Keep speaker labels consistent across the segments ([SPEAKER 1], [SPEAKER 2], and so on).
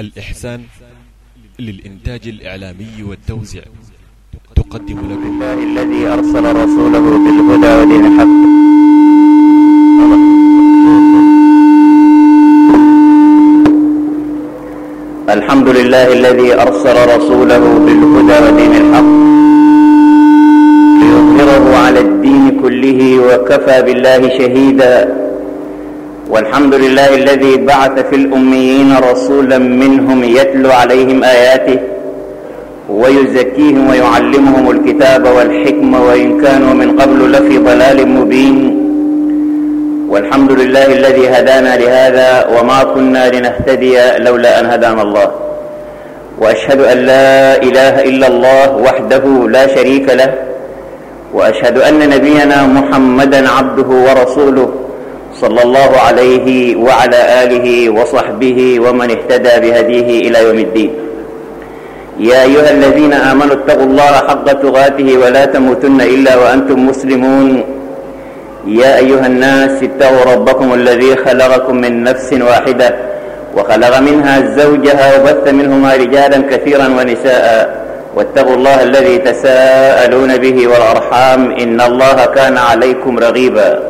[SPEAKER 1] الإحسان للإنتاج الإعلامي والتوزيع تقدم لكم الله الذي أرسل رسوله بالهدى ودين الحق الحمد لله الذي أرسل رسوله بالهدى ودين الحق ليظهره على الدين كله وكفى بالله شهيدا والحمد لله الذي بعث في الأميين رسولا منهم يتلو عليهم آياته ويزكيهم ويعلمهم الكتاب والحكمة وإن كانوا من قبل لفي ضلال مبين والحمد لله الذي هدانا لهذا وما كنا لنهتدي لولا أن هدانا الله وأشهد أن لا إله إلا الله وحده لا شريك له وأشهد أن نبينا محمدا عبده ورسوله صلى الله عليه وعلى آله وصحبه ومن اهتدى بهديه إلى يوم الدين يا أيها الذين آمنوا اتقوا الله حق تغاته ولا تموتن إلا وأنتم مسلمون يا أيها الناس اتقوا ربكم الذي خلقكم من نفس واحدة وخلق منها زوجها وبث منهما رجالا كثيرا ونساء واتقوا الله الذي تساءلون به والأرحام إن الله كان عليكم رغيبا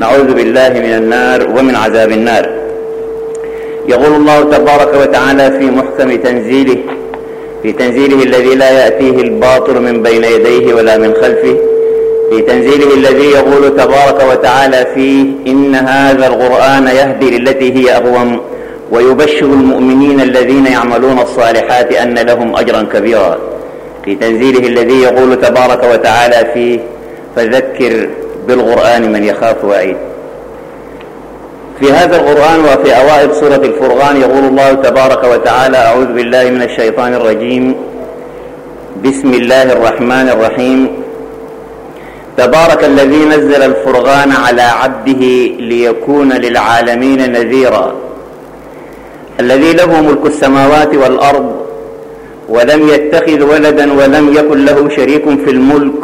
[SPEAKER 1] نعوذ بالله من النار ومن عذاب النار يقول الله تبارك وتعالى في محكم تنزيله في تنزيله الذي لا يأتيه الباطل من بين يديه ولا من خلفه في تنزيله الذي يقول تبارك وتعالى فيه إن هذا القرآن يهدي للتي هي أقوم ويبشر المؤمنين الذين يعملون الصالحات أن لهم أجرا كبيرا في تنزيله الذي يقول تبارك وتعالى فيه فذكر بالقرآن من يخاف وعيد في هذا القرآن وفي أوائل سورة الفرقان يقول الله تبارك وتعالى أعوذ بالله من الشيطان الرجيم بسم الله الرحمن الرحيم تبارك الذي نزل الفرغان على عبده ليكون للعالمين نذيرا الذي له ملك السماوات والأرض ولم يتخذ ولدا ولم يكن له شريك في الملك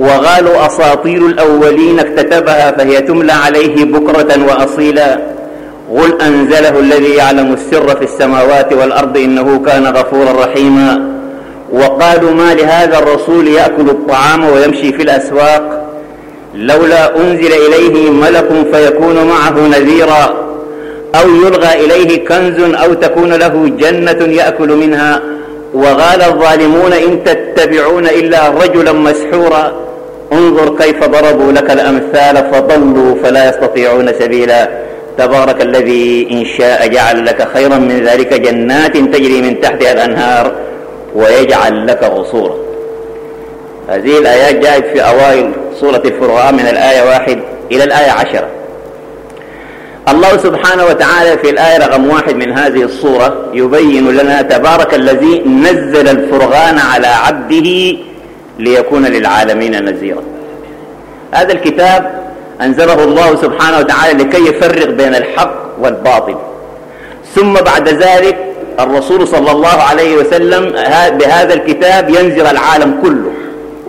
[SPEAKER 1] وغالوا أساطير الأولين اكتتبها فهي تملى عليه بكرة وأصيلا قل أنزله الذي يعلم السر في السماوات والأرض إنه كان غفورا رحيما وقالوا ما لهذا الرسول يأكل الطعام ويمشي في الأسواق لولا أنزل إليه ملك فيكون معه نذيرا أو يلغى إليه كنز أو تكون له جنة يأكل منها وغال الظالمون إن تتبعون إلا رجلا مسحورا انظر كيف ضربوا لك الأمثال فضلوا فلا يستطيعون سبيلا تبارك الذي إن شاء جعل لك خيرا من ذلك جنات تجري من تحتها الأنهار ويجعل لك غصورا هذه الآيات جاءت في أوائل سورة الفرقان من الآية واحد إلى الآية عشرة الله سبحانه وتعالى في الآية رقم واحد من هذه الصورة يبين لنا تبارك الذي نزل الفرغان على عبده ليكون للعالمين نذيرا هذا الكتاب أنزله الله سبحانه وتعالى لكي يفرق بين الحق والباطل ثم بعد ذلك الرسول صلى الله عليه وسلم بهذا الكتاب ينزل العالم كله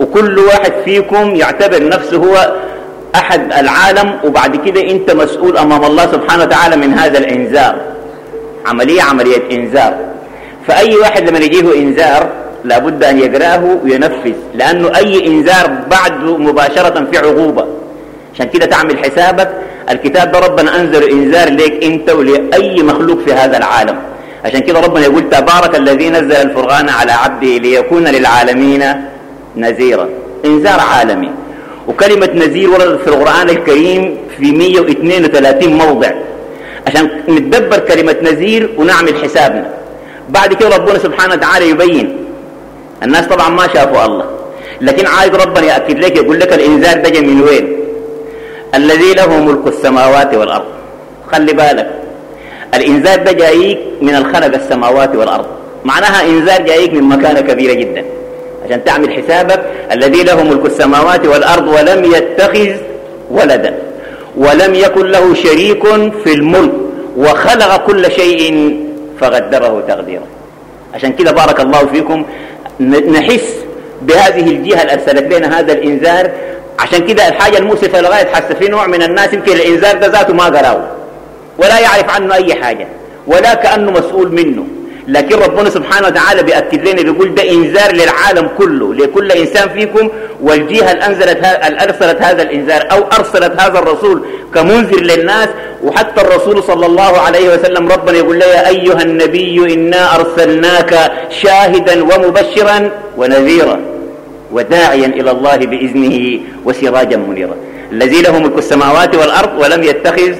[SPEAKER 1] وكل واحد فيكم يعتبر نفسه هو أحد العالم وبعد كده أنت مسؤول أمام الله سبحانه وتعالى من هذا الإنذار عملية عملية إنذار فأي واحد لما يجيه إنذار لابد أن يقراه وينفذ لأنه أي إنذار بعده مباشرة في عقوبة عشان كده تعمل حسابك الكتاب ده ربنا أنزل إنذار ليك أنت ولأي مخلوق في هذا العالم عشان كده ربنا يقول تبارك الذي نزل الفرقان على عبده ليكون للعالمين نذيرا إنذار عالمي وكلمة نذير وردت في القرآن الكريم في 132 موضع عشان نتدبر كلمة نذير ونعمل حسابنا بعد كده ربنا سبحانه وتعالى يبين الناس طبعا ما شافوا الله لكن عايز ربنا يأكد لك يقول لك الإنذار ده من وين الذي له ملك السماوات والأرض خلي بالك الإنذار ده جايك من الخلق السماوات والأرض معناها إنذار جايك من مكانة كبيرة جدا عشان تعمل حسابك الذي له ملك السماوات والأرض ولم يتخذ ولدا ولم يكن له شريك في الملك وخلق كل شيء فغدره تقديرا عشان كده بارك الله فيكم نحس بهذه الجهة اللي أرسلت لنا هذا الإنذار عشان كده الحاجة المؤسفة لغاية حس في نوع من الناس يمكن الإنذار ده ذاته ما قراه ولا يعرف عنه أي حاجة ولا كأنه مسؤول منه لكن ربنا سبحانه وتعالى بيأكد لنا بيقول ده إنذار للعالم كله لكل إنسان فيكم والجهة اللي أنزلت أرسلت هذا الإنذار أو أرسلت هذا الرسول كمنذر للناس وحتى الرسول صلى الله عليه وسلم ربنا يقول له يا أيها النبي إنا أرسلناك شاهدا ومبشرا ونذيرا وداعيا إلى الله بإذنه وسراجا منيرا الذي له ملك السماوات والأرض ولم يتخذ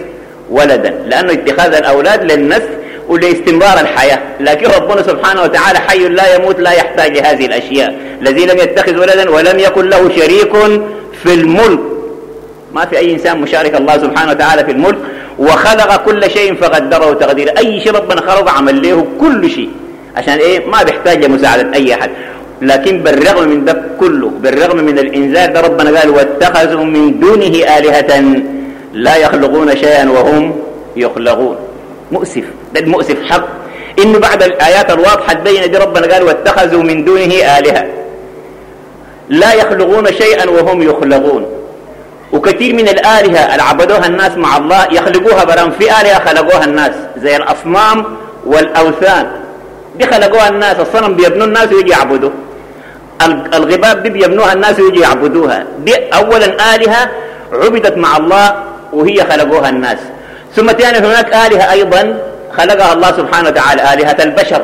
[SPEAKER 1] ولدا لأنه اتخاذ الأولاد للنسل ولاستمرار الحياة لكن ربنا سبحانه وتعالى حي لا يموت لا يحتاج هذه الأشياء الذي لم يتخذ ولدا ولم يكن له شريك في الملك ما في أي إنسان مشارك الله سبحانه وتعالى في الملك وخلق كل شيء فقدره تقديره أي شيء ربنا خلقه عمل له كل شيء عشان إيه ما بيحتاج لمساعدة أي أحد لكن بالرغم من ده كله بالرغم من الإنزال ده ربنا قال واتخذوا من دونه آلهة لا يخلقون شيئا وهم يخلقون مؤسف ده المؤسف حق إنه بعد الآيات الواضحة تبين دي ربنا قال واتخذوا من دونه آلهة لا يخلقون شيئا وهم يخلقون وكثير من الآلهة اللي عبدوها الناس مع الله يخلقوها برام في آلهة خلقوها الناس زي الأصنام والأوثان دي خلقوها الناس الصنم بيبنوا الناس ويجي يعبدوه الغباب دي بيبنوها الناس ويجي يعبدوها دي أولا آلهة عبدت مع الله وهي خلقوها الناس ثم تاني هناك آلهة أيضا خلقها الله سبحانه وتعالى آلهة البشر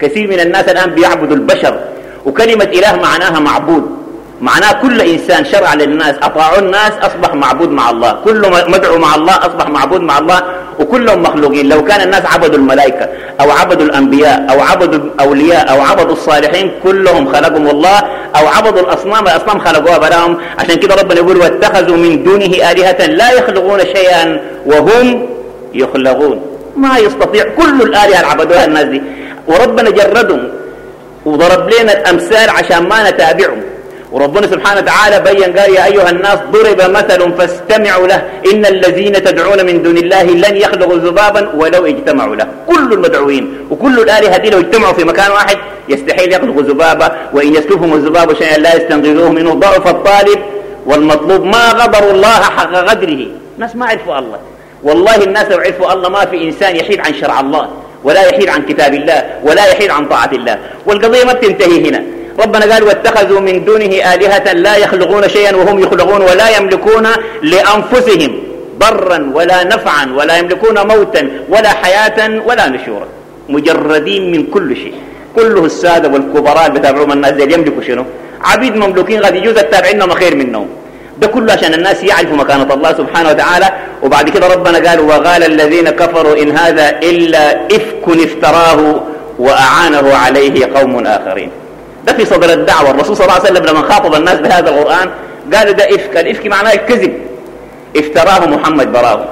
[SPEAKER 1] كثير من الناس الآن بيعبدوا البشر وكلمة إله معناها معبود معناه كل إنسان شرع للناس أطاعوا الناس أصبح معبود مع الله كل مدعو مع الله أصبح معبود مع الله وكلهم مخلوقين لو كان الناس عبدوا الملائكة أو عبدوا الأنبياء أو عبدوا الأولياء أو عبدوا الصالحين كلهم خلقهم الله أو عبدوا الأصنام الأصنام خلقوها براهم عشان كده ربنا يقول واتخذوا من دونه آلهة لا يخلقون شيئا وهم يخلقون ما يستطيع كل الآلهة اللي عبدوها الناس دي وربنا جردهم وضرب لنا الأمثال عشان ما نتابعهم وربنا سبحانه وتعالى بين قال يا أيها الناس ضرب مثل فاستمعوا له إن الذين تدعون من دون الله لن يخلقوا ذبابا ولو اجتمعوا له كل المدعوين وكل الآلهة دي لو اجتمعوا في مكان واحد يستحيل يخلقوا ذبابا وإن يسلفهم الذباب شيئا لا يستنقذوه منه ضعف الطالب والمطلوب ما غبروا الله حق غدره الناس ما عرفوا الله والله الناس لو عرفوا الله ما في إنسان يحيد عن شرع الله ولا يحيد عن كتاب الله ولا يحيد عن طاعة الله والقضية ما بتنتهي هنا ربنا قال واتخذوا من دونه آلهة لا يخلقون شيئا وهم يخلقون ولا يملكون لأنفسهم ضرا ولا نفعا ولا يملكون موتا ولا حياة ولا نشورا مجردين من كل شيء كله السادة والكبراء اللي بتابعوهم الناس دي يملكوا شنو عبيد مملوكين غادي يجوز التابعين ما خير منهم ده كله عشان الناس يعرفوا مكانة الله سبحانه وتعالى وبعد كده ربنا قال وقال الذين كفروا إن هذا إلا إفك افتراه وأعانه عليه قوم آخرين ده في صدر الدعوة الرسول صلى الله عليه وسلم لما خاطب الناس بهذا القرآن قال ده إفك الإفك معناه الكذب افتراه محمد براه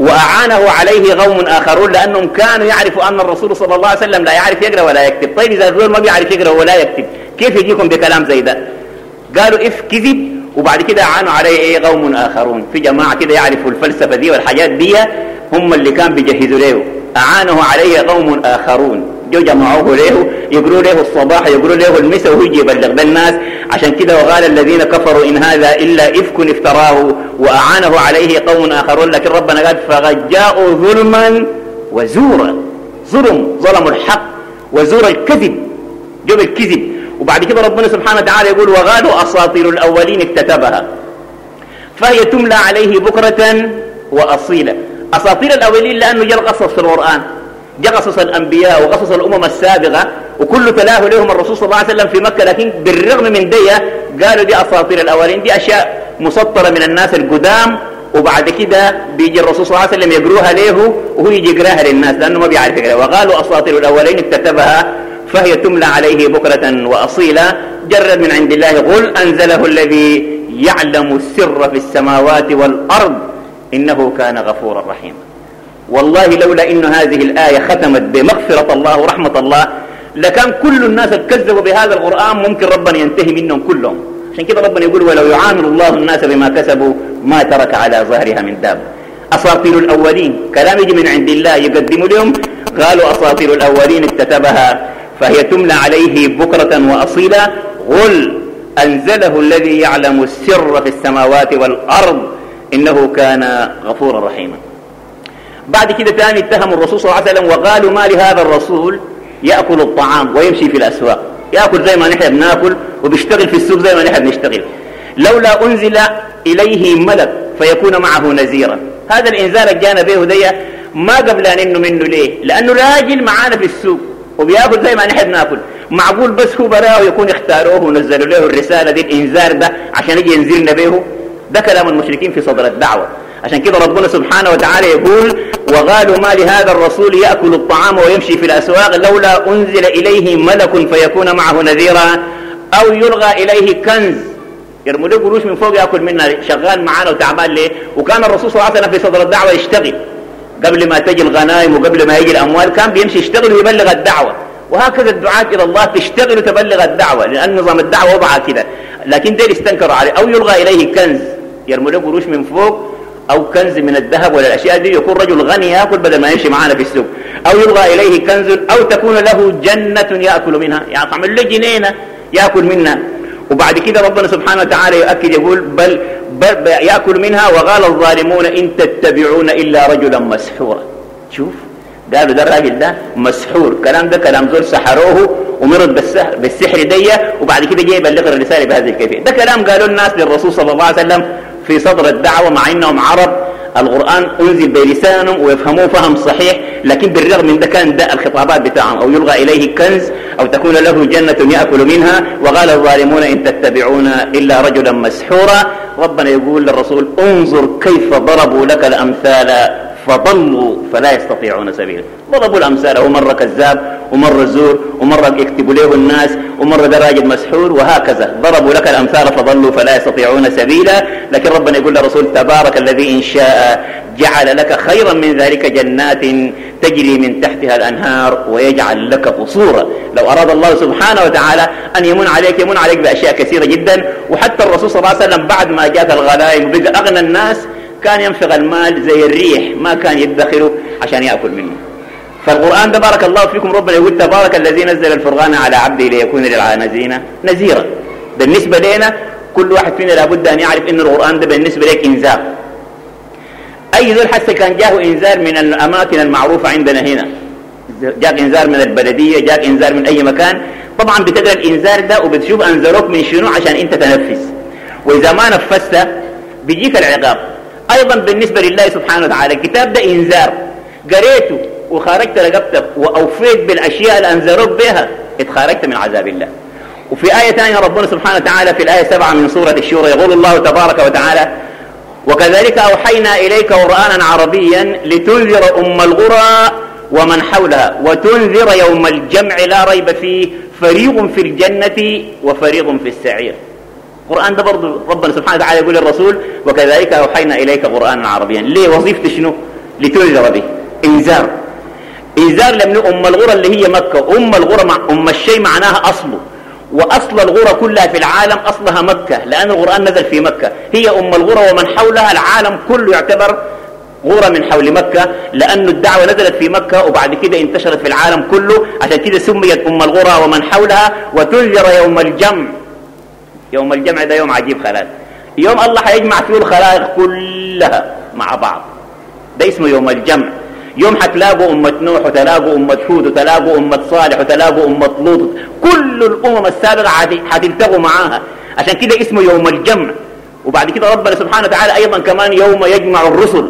[SPEAKER 1] وأعانه عليه قوم آخرون لأنهم كانوا يعرفوا أن الرسول صلى الله عليه وسلم لا يعرف يقرأ ولا يكتب طيب إذا الرسول ما بيعرف يقرأ ولا يكتب كيف يجيكم بكلام زي ده قالوا إف كذب وبعد كده اعانوا عليه ايه قوم آخرون في جماعة كده يعرفوا الفلسفة دي والحاجات دي هم اللي كان بيجهزوا له أعانه عليه قوم آخرون جو جمعوه له يقروا له الصباح يقروا له المساء وهو يبلغ بالناس عشان كده وقال الذين كفروا إن هذا إلا إفك افتراه وأعانه عليه قوم آخرون لكن ربنا قال فقد جاءوا ظلما وزورا ظلم ظلموا الحق وزور الكذب جاب الكذب وبعد كده ربنا سبحانه وتعالى يقول وغالوا أساطير الأولين اكتتبها فهي تملى عليه بكرة وأصيلا أساطير الأولين لأنه جاء القصص في القرآن جاء قصص الأنبياء وقصص الأمم السابقة وكل تلاه لهم الرسول صلى الله عليه وسلم في مكة لكن بالرغم من دي قالوا دي أساطير الأولين دي أشياء مسطرة من الناس القدام وبعد كده بيجي الرسول صلى الله عليه وسلم يقروها له وهو يجي يقراها للناس لأنه ما بيعرف يقراها وقالوا أساطير الأولين اكتتبها فهي تملى عليه بكرة وأصيلا جرد من عند الله قل أنزله الذي يعلم السر في السماوات والأرض إنه كان غفورا رحيما والله لولا إن هذه الآية ختمت بمغفرة الله ورحمة الله لكان كل الناس اتكذبوا بهذا القرآن ممكن ربنا ينتهي منهم كلهم عشان كده ربنا يقول ولو يعامل الله الناس بما كسبوا ما ترك على ظهرها من داب أساطير الأولين كلام يجي من عند الله يقدموا لهم قالوا أساطير الأولين اكتتبها فهي تملى عليه بكرة وأصيلا غل أنزله الذي يعلم السر في السماوات والأرض إنه كان غفورا رحيما بعد كده تاني اتهموا الرسول صلى الله عليه وسلم وقالوا ما لهذا الرسول يأكل الطعام ويمشي في الأسواق يأكل زي ما نحن بناكل وبيشتغل في السوق زي ما نحن بنشتغل لولا أنزل إليه ملك فيكون معه نذيرا هذا الإنزال الجانا به دي ما قبل أن إنه منه ليه لأنه راجل معانا في السوق وبياكل زي ما نحن بناكل معقول بس هو براه يكون اختاروه ونزلوا له الرسالة دي الانزال ده عشان يجي ينزلنا به ده كلام المشركين في صدر الدعوة عشان كده ربنا سبحانه وتعالى يقول وقالوا ما لهذا الرسول يأكل الطعام ويمشي في الأسواق لولا أنزل إليه ملك فيكون معه نذيرا أو يلغى إليه كنز يعني يرموا له قروش من فوق يأكل منها شغال معانا وتعبان ليه وكان الرسول صلى الله عليه وسلم في صدر الدعوة يشتغل قبل ما تجي الغنائم وقبل ما يجي الأموال كان بيمشي يشتغل ويبلغ الدعوة وهكذا الدعاة إلى الله تشتغل وتبلغ الدعوة لأن نظام الدعوة وضعها كذا لكن ديل استنكروا عليه أو يلغى إليه كنز يرموا له قروش من فوق أو كنز من الذهب ولا الأشياء دي يكون رجل غني يأكل بدل ما يمشي معانا في السوق أو يلغى إليه كنز أو تكون له جنة يأكل منها يعني طعم له جنينة يأكل منها وبعد كده ربنا سبحانه وتعالى يؤكد يقول بل, بل يأكل منها وقال الظالمون إن تتبعون إلا رجلا مسحورا شوف قالوا ده الراجل ده مسحور كلام ده كلام زول سحروه ومرض بالسحر, بالسحر دي وبعد كده جاي يبلغ الرسالة بهذه الكيفية ده كلام قالوا الناس للرسول صلى الله عليه وسلم في صدر الدعوة مع أنهم عرب القرآن أنزل بلسانهم ويفهموه فهم صحيح لكن بالرغم من ده كان ده الخطابات بتاعهم أو يلغى إليه كنز أو تكون له جنة يأكل منها وقال الظالمون إن تتبعون إلا رجلا مسحورا ربنا يقول للرسول انظر كيف ضربوا لك الأمثال فضلوا فلا يستطيعون سبيلا ضربوا الأمثال مره كذاب ومرة زور ومرة يكتبوا له الناس ومرة ده مسحور وهكذا ضربوا لك الأمثال فضلوا فلا يستطيعون سبيلا لكن ربنا يقول للرسول تبارك الذي إن شاء جعل لك خيرا من ذلك جنات تجري من تحتها الأنهار ويجعل لك قصورا لو أراد الله سبحانه وتعالى أن يمن عليك يمن عليك بأشياء كثيرة جدا وحتى الرسول صلى الله عليه وسلم بعد ما جاءت الغنائم وبقى أغنى الناس كان ينفق المال زي الريح ما كان يدخره عشان يأكل منه فالقرآن ده بارك الله فيكم ربنا يقول تبارك الذي نزل الفرغان على عبده ليكون للعالمين نذيرا بالنسبة لنا كل واحد فينا لابد أن يعرف إن القرآن ده بالنسبة لك إنذار أي ذل حتى كان جاه إنذار من الأماكن المعروفة عندنا هنا جاك إنذار من البلدية جاك إنذار من أي مكان طبعا بتقرأ الإنذار ده وبتشوف أنذروك من شنو عشان أنت تنفذ وإذا ما نفست بيجيك العقاب أيضا بالنسبة لله سبحانه وتعالى الكتاب ده إنذار قريته وخرجت رقبتك وأوفيت بالأشياء اللي أنذروك بها اتخرجت من عذاب الله وفي آية ثانية ربنا سبحانه وتعالى في الآية سبعة من سورة الشورى يقول الله تبارك وتعالى وكذلك أوحينا إليك قرانا عربيا لتنذر أم القرى ومن حولها وتنذر يوم الجمع لا ريب فيه فريق في الجنة وفريق في السعير القرآن ده برضه ربنا سبحانه وتعالى يقول للرسول وكذلك أوحينا إليك قرآنا عربيا ليه وظيفته شنو لتنذر به إنذار إنذار لمن أم الغرى اللي هي مكة أم الغرى مع أم الشيء معناها أصله وأصل الغرى كلها في العالم أصلها مكة لأن القرآن نزل في مكة هي أم الغرى ومن حولها العالم كله يعتبر غورة من حول مكة لأن الدعوة نزلت في مكة وبعد كده انتشرت في العالم كله عشان كده سميت أم الغرى ومن حولها وتنذر يوم الجمع يوم الجمع ده يوم عجيب خلاص يوم الله حيجمع فيه الخلائق كلها مع بعض ده اسمه يوم الجمع يوم حتلاقوا أمة نوح وتلاقوا أمة هود وتلاقوا أمة صالح وتلاقوا أمة لوط كل الأمم السابقة حتلتقوا معاها عشان كده اسمه يوم الجمع وبعد كده ربنا سبحانه وتعالى أيضا كمان يوم يجمع الرسل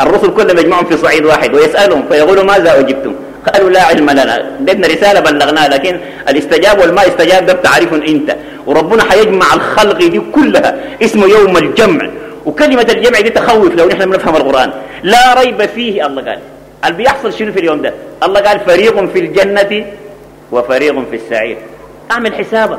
[SPEAKER 1] الرسل كلهم يجمعهم في صعيد واحد ويسألهم فيقولوا ماذا أجبتم قالوا لا علم لنا لأن رسالة بلغناها لكن الاستجاب والما استجاب ده بتعرفهم أنت وربنا هيجمع الخلق دي كلها اسمه يوم الجمع وكلمة الجمع دي تخوف لو نحن بنفهم القرآن لا ريب فيه الله قال اللي بيحصل شنو في اليوم ده الله قال فريق في الجنة وفريق في السعير اعمل حسابك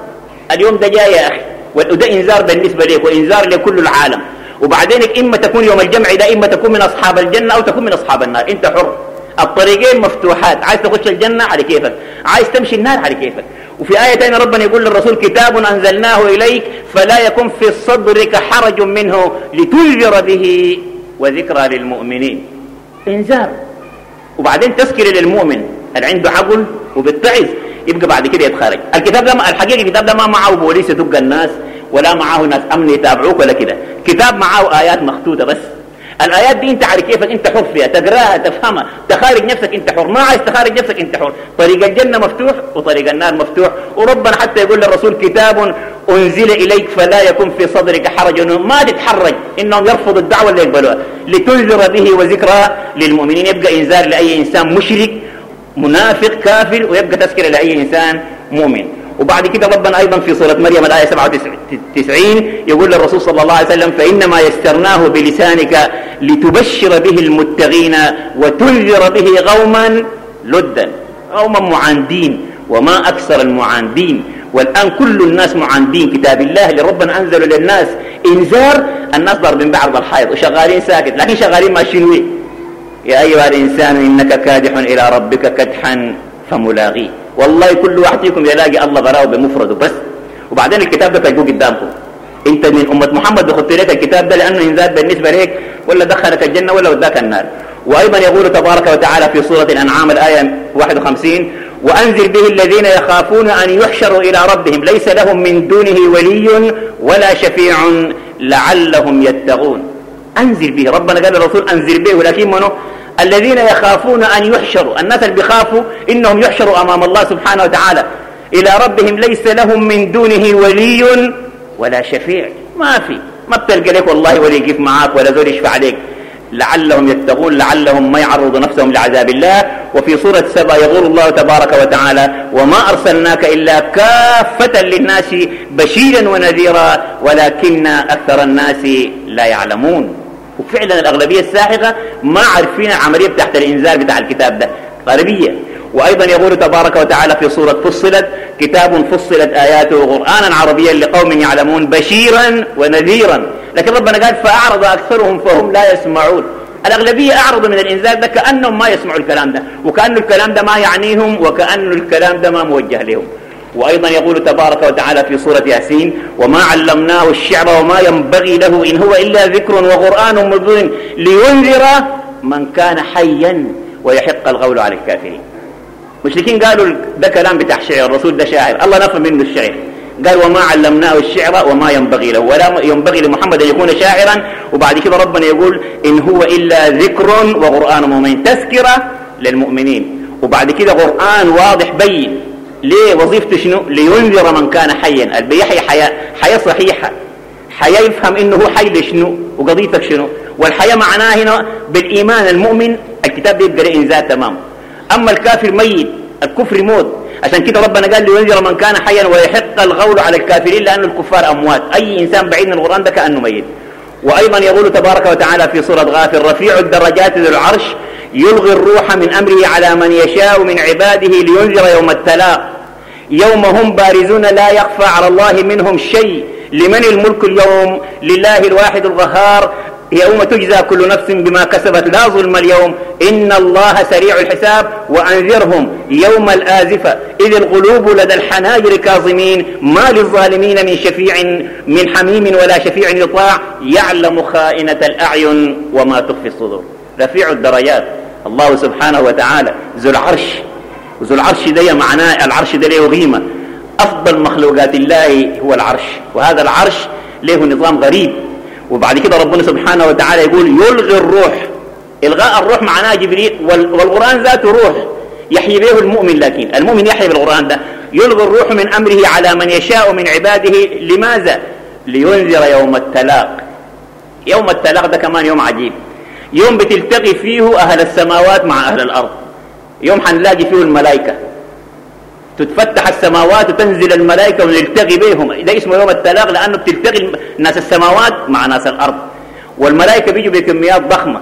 [SPEAKER 1] اليوم ده جاي يا أخي وده إنذار بالنسبة لك وإنذار لكل العالم وبعدين إما تكون يوم الجمع ده إما تكون من أصحاب الجنة أو تكون من أصحاب النار أنت حر الطريقين مفتوحات عايز تخش الجنة على كيفك عايز تمشي النار على كيفك وفي آية ثانية ربنا يقول للرسول كتاب أنزلناه إليك فلا يكن في صدرك حرج منه لتنذر به وذكرى للمؤمنين إنذار وبعدين تذكر للمؤمن هل عنده عقل وبتعز يبقى بعد كده يتخرج الكتاب ده الحقيقة الكتاب ده ما معه بوليس يدق الناس ولا معه ناس أمن يتابعوك ولا كده كتاب معه آيات مخطوطة بس الآيات دي أنت على كيفك أنت حر فيها تقراها تفهمها تخارج نفسك أنت حر ما عايز تخارج نفسك أنت حر طريق الجنة مفتوح وطريق النار مفتوح وربنا حتى يقول للرسول كتاب أنزل إليك فلا يكن في صدرك حرج ما تتحرج إنهم يرفضوا الدعوة اللي يقبلوها لتنذر به وذكرى للمؤمنين يبقى إنذار لأي إنسان مشرك منافق كافر ويبقى تذكره لأي إنسان مؤمن وبعد كده ربنا أيضا في سورة مريم الآية 97 يقول للرسول صلى الله عليه وسلم فإنما يسرناه بلسانك لتبشر به المتقين وتنذر به قوما لدا قوما معاندين وما أكثر المعاندين والآن كل الناس معاندين كتاب الله اللي ربنا أنزله للناس إنذار الناس ضاربين بعض الحيض وشغالين ساكت لكن شغالين ماشيين يا أيها الإنسان إنك كادح إلى ربك كدحا فملاغيه والله كل واحد فيكم يلاقي الله براه بمفرده بس وبعدين الكتاب ده تلقوه قدامكم انت من امه محمد بخط لك الكتاب ده لانه انزال بالنسبه ليك ولا دخلك الجنه ولا وداك النار وايضا يقول تبارك وتعالى في سوره الانعام الايه 51 وانزل به الذين يخافون ان يحشروا الى ربهم ليس لهم من دونه ولي ولا شفيع لعلهم يتقون انزل به ربنا قال للرسول انزل به ولكن منه الذين يخافون أن يحشروا الناس اللي بيخافوا إنهم يحشروا أمام الله سبحانه وتعالى إلى ربهم ليس لهم من دونه ولي ولا شفيع ما في ما بتلقى لك والله ولي يقف معك ولا زول يشفع عليك لعلهم يتقون لعلهم ما يعرضوا نفسهم لعذاب الله وفي سورة سبا يقول الله تبارك وتعالى وما أرسلناك إلا كافة للناس بشيرا ونذيرا ولكن أكثر الناس لا يعلمون وفعلا الأغلبية الساحقة ما عارفين العملية بتاعت الإنزال بتاع الكتاب ده غالبية وأيضا يقول تبارك وتعالى في سورة فصلت كتاب فصلت آياته قرآنا عربيا لقوم يعلمون بشيرا ونذيرا لكن ربنا قال فأعرض أكثرهم فهم لا يسمعون الأغلبية أعرضوا من الإنزال ده كأنهم ما يسمعوا الكلام ده وكأن الكلام ده ما يعنيهم وكأن الكلام ده ما موجه لهم وأيضا يقول تبارك وتعالى في سورة ياسين وما علمناه الشعر وما ينبغي له إن هو إلا ذكر وقرآن مبين لينذر من كان حيا ويحق القول على الكافرين المشركين قالوا ده كلام بتاع شعر الرسول ده شاعر الله نفهم منه الشعر قال وما علمناه الشعر وما ينبغي له ولا ينبغي لمحمد أن يكون شاعرا وبعد كده ربنا يقول إن هو إلا ذكر وقرآن مبين تذكرة للمؤمنين وبعد كده قرآن واضح بين ليه وظيفته شنو لينذر من كان حيا اللي بيحيى حياة حياة صحيحة حياة يفهم انه هو حي لشنو وقضيتك شنو والحياة معناه هنا بالإيمان المؤمن الكتاب بيبقى له تمام أما الكافر ميت الكفر موت عشان كده ربنا قال لينذر من كان حيا ويحق الغول على الكافرين لأن الكفار أموات أي إنسان بعيد من القرآن ده كأنه ميت وأيضا يقول تبارك وتعالى في سورة غافر رفيع الدرجات ذو العرش يلغي الروح من أمره على من يشاء من عباده لينذر يوم التلاق يوم هم بارزون لا يخفى على الله منهم شيء لمن الملك اليوم لله الواحد القهار يوم تجزى كل نفس بما كسبت لا ظلم اليوم إن الله سريع الحساب وأنذرهم يوم الآزفة إذ القلوب لدى الحناجر كاظمين ما للظالمين من شفيع من حميم ولا شفيع يطاع يعلم خائنة الأعين وما تخفي الصدور رفيع الدرجات الله سبحانه وتعالى ذو العرش ذو العرش دي معناه العرش ده له قيمة أفضل مخلوقات الله هو العرش وهذا العرش له نظام غريب وبعد كده ربنا سبحانه وتعالى يقول يلغي الروح إلغاء الروح معناه جبريل والقرآن ذاته روح يحيي به المؤمن لكن المؤمن يحيي بالقرآن ده يلغي الروح من أمره على من يشاء من عباده لماذا؟ لينذر يوم التلاق يوم التلاق ده كمان يوم عجيب يوم بتلتقي فيه أهل السماوات مع أهل الأرض يوم حنلاقي فيه الملائكة تتفتح السماوات وتنزل الملائكة ونلتقي بهم ده اسمه يوم التلاق لأنه بتلتقي ناس السماوات مع ناس الأرض والملائكة بيجوا بكميات ضخمة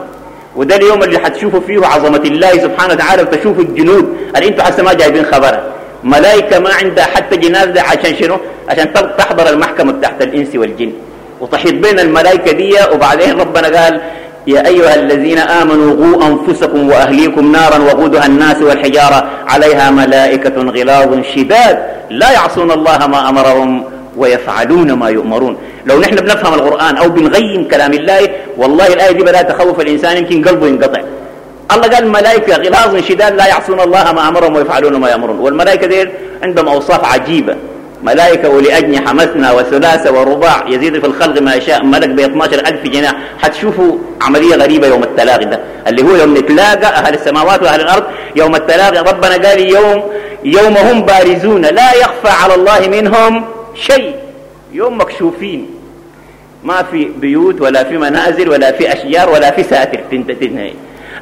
[SPEAKER 1] وده اليوم اللي حتشوفوا فيه عظمة الله سبحانه وتعالى وتشوفوا الجنود قال انتوا حتى ما جايبين خبرها ملائكة ما عندها حتى جنازة عشان شنو عشان تحضر المحكمة تحت الإنس والجن وتحيط بين الملائكة دي وبعدين ربنا قال يا أيها الذين آمنوا غوا أنفسكم وأهليكم نارا وقودها الناس والحجارة عليها ملائكة غلاظ شداد لا يعصون الله ما أمرهم ويفعلون ما يؤمرون لو نحن بنفهم القرآن أو بنغيم كلام الله والله الآية دي بلا تخوف الإنسان يمكن قلبه ينقطع الله قال الملائكة غلاظ شداد لا يعصون الله ما أمرهم ويفعلون ما يأمرون والملائكة دي عندهم أوصاف عجيبة ملائكة أولي أجنحة مثنى وثلاثة ورباع يزيد في الخلق ما يشاء ملك ب 12000 جناح حتشوفوا عملية غريبة يوم التلاقي ده اللي هو يوم نتلاقى أهل السماوات وأهل الأرض يوم التلاقي ربنا قال يوم يوم هم بارزون لا يخفى على الله منهم شيء يوم مكشوفين ما في بيوت ولا في منازل ولا في أشجار ولا في ساتر تنتهي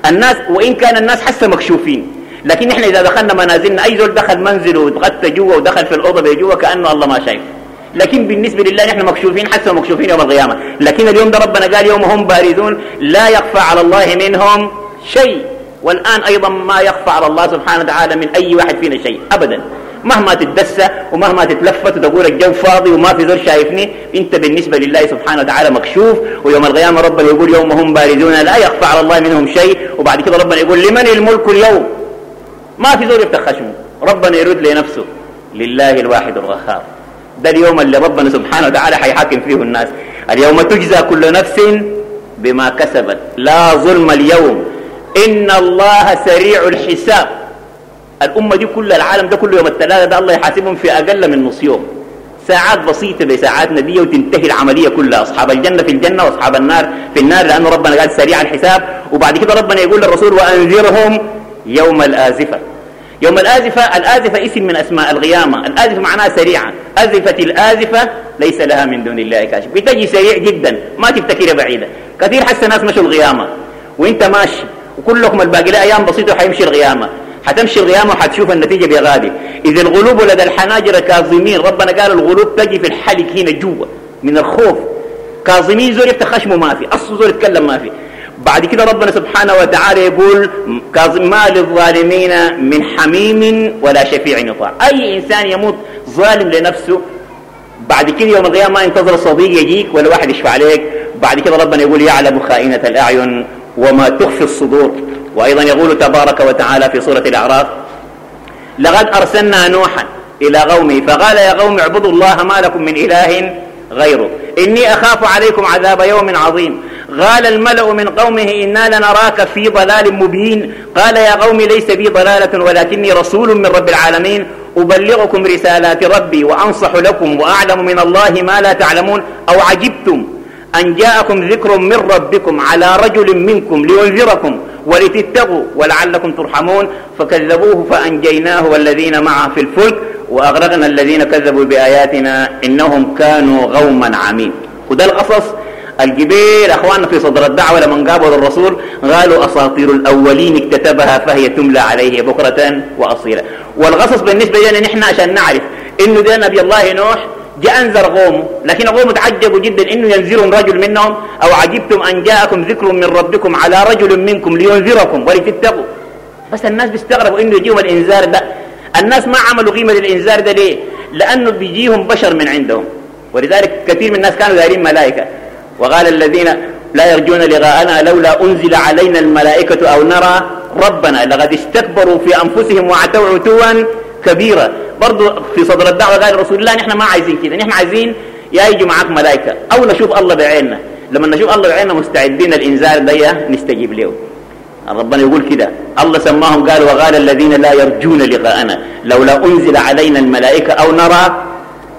[SPEAKER 1] الناس وإن كان الناس حسه مكشوفين لكن احنا اذا دخلنا منازلنا اي زول دخل منزله واتغطى جوا ودخل في الاوضه جوا كانه الله ما شايف لكن بالنسبه لله نحن مكشوفين حتى مكشوفين يوم القيامه لكن اليوم ده ربنا قال يوم هم بارزون لا يخفى على الله منهم شيء والان ايضا ما يخفى على الله سبحانه وتعالى من اي واحد فينا شيء ابدا مهما تتدسى ومهما تتلفت وتقول الجو فاضي وما في زول شايفني انت بالنسبه لله سبحانه وتعالى مكشوف ويوم القيامه ربنا يقول يوم هم بارزون لا يخفى على الله منهم شيء وبعد كده ربنا يقول لمن الملك اليوم ما في زول يفتح خشمه ربنا يرد لنفسه لله الواحد الغفار ده اليوم اللي ربنا سبحانه وتعالى حيحاكم فيه الناس اليوم تجزى كل نفس بما كسبت لا ظلم اليوم إن الله سريع الحساب الأمة دي كل العالم ده كل يوم الثلاثة ده الله يحاسبهم في أقل من نص يوم ساعات بسيطة بساعات نبيه وتنتهي العملية كلها أصحاب الجنة في الجنة وأصحاب النار في النار لانه ربنا قال سريع الحساب وبعد كده ربنا يقول للرسول وأنذرهم يوم الآزفة يوم الآزفة الآزفة اسم من أسماء الغيامة الآزفة معناها سريعة أزفت الآزفة ليس لها من دون الله كاشف بتجي سريع جدا ما تفتكرها بعيدة كثير حس ناس مشوا الغيامة وانت ماشي وكلكم الباقي لا أيام بسيطة حيمشي الغيامة حتمشي الغيامة وحتشوف النتيجة يا إذا الغلوب لدى الحناجر كاظمين ربنا قال الغلوب تجي في الحلق هنا جوا من الخوف كاظمين زول يفتح خشمه ما في أصله زول يتكلم ما في بعد كده ربنا سبحانه وتعالى يقول ما للظالمين من حميم ولا شفيع يطاع أي إنسان يموت ظالم لنفسه بعد كده يوم القيامة ما ينتظر صديق يجيك ولا واحد يشفع عليك بعد كده ربنا يقول يعلم خائنة الأعين وما تخفي الصدور وأيضا يقول تبارك وتعالى في سورة الأعراف لقد أرسلنا نوحا إلى قومه فقال يا قوم اعبدوا الله ما لكم من إله غيره إني أخاف عليكم عذاب يوم عظيم قال الملأ من قومه إنا لنراك في ضلال مبين قال يا قوم ليس بي ضلالة ولكني رسول من رب العالمين أبلغكم رسالات ربي وأنصح لكم وأعلم من الله ما لا تعلمون أو عجبتم أن جاءكم ذكر من ربكم على رجل منكم لينذركم ولتتقوا ولعلكم ترحمون فكذبوه فأنجيناه والذين معه في الفلك وأغرقنا الذين كذبوا بآياتنا إنهم كانوا غوما عميم وده القصص الجبير أخواننا في صدر الدعوة لمن قابلوا الرسول قالوا أساطير الأولين اكتتبها فهي تملى عليه بكرة وأصيلا والقصص بالنسبة لنا نحن عشان نعرف إنه ده نبي الله نوح جاء انذر قومه لكن قومه تعجبوا جدا انه ينذرهم رجل منهم او عجبتم ان جاءكم ذكر من ربكم على رجل منكم لينذركم ولتتقوا بس الناس بيستغربوا انه يجيهم الانذار ده الناس ما عملوا قيمه للانذار ده ليه؟ لانه بيجيهم بشر من عندهم ولذلك كثير من الناس كانوا دايرين ملائكه وقال الذين لا يرجون لغاءنا لولا انزل علينا الملائكه او نرى ربنا لقد استكبروا في انفسهم وعتوا عتوا كبيرة برضه في صدر الدعوة قال رسول الله نحن ما عايزين كذا نحن عايزين يا يجي معك ملائكة أو نشوف الله بعيننا لما نشوف الله بعيننا مستعدين الإنزال ده نستجيب له ربنا يقول كده الله سماهم قال وقال الذين لا يرجون لقاءنا لولا أنزل علينا الملائكة أو نرى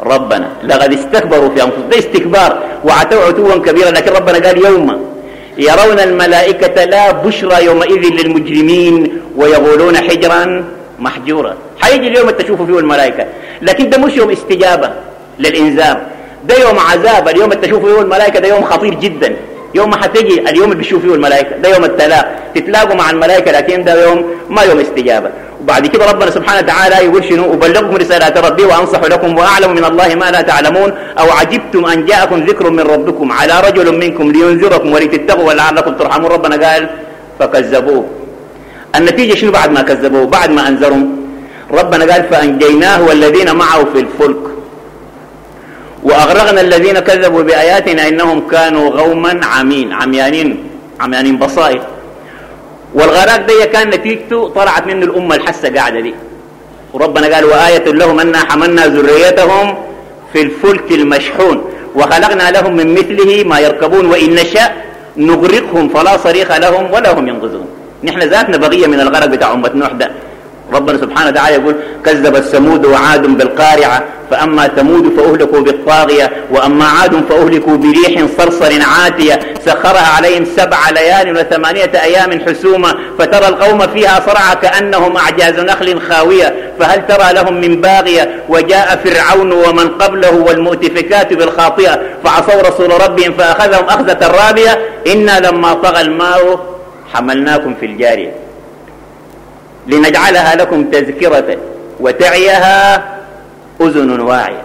[SPEAKER 1] ربنا لقد استكبروا في أنفسهم ده استكبار وعتوا عتوا كبيرا لكن ربنا قال يوم يرون الملائكة لا بشرى يومئذ للمجرمين ويقولون حجرا محجورا حيجي اليوم اللي تشوفوا فيه الملائكة لكن ده مش يوم استجابة للانذار ده يوم عذاب اليوم اللي تشوفوا فيه الملائكة ده يوم خطير جدا يوم ما هتجي اليوم اللي بيشوف فيه الملائكة ده يوم التلاء تتلاقوا مع الملائكة لكن ده يوم ما يوم استجابة وبعد كده ربنا سبحانه وتعالى يقول شنو أبلغكم رسالات ربي وأنصح لكم وأعلم من الله ما لا تعلمون أو عجبتم أن جاءكم ذكر من ربكم على رجل منكم لينذركم ولتتقوا ولعلكم ترحمون ربنا قال فكذبوه النتيجة شنو بعد ما كذبوه بعد ما أنذرهم ربنا قال فأنجيناه والذين معه في الفلك وأغرقنا الذين كذبوا بآياتنا إنهم كانوا غوما عمين عميانين عميانين بصائر والغرق ده كان نتيجته طلعت منه الأمة الحسة قاعدة دي وربنا قال وآية لهم أنا حملنا ذريتهم في الفلك المشحون وخلقنا لهم من مثله ما يركبون وإن نشاء نغرقهم فلا صريخ لهم ولا هم ينقذون نحن ذاتنا بقية من الغرق بتاع أمة نوح ده ربنا سبحانه وتعالى يقول كذبت ثمود وعاد بالقارعة فأما ثمود فأهلكوا بالطاغية وأما عاد فأهلكوا بريح صرصر عاتية سخرها عليهم سبع ليال وثمانية أيام حسومة فترى القوم فيها صرعى كأنهم أعجاز نخل خاوية فهل ترى لهم من باغية وجاء فرعون ومن قبله والمؤتفكات بالخاطئة فعصوا رسول ربهم فأخذهم أخذة رابية إنا لما طغى الماء حملناكم في الجارية لنجعلها لكم تذكرة وتعيها أذن واعية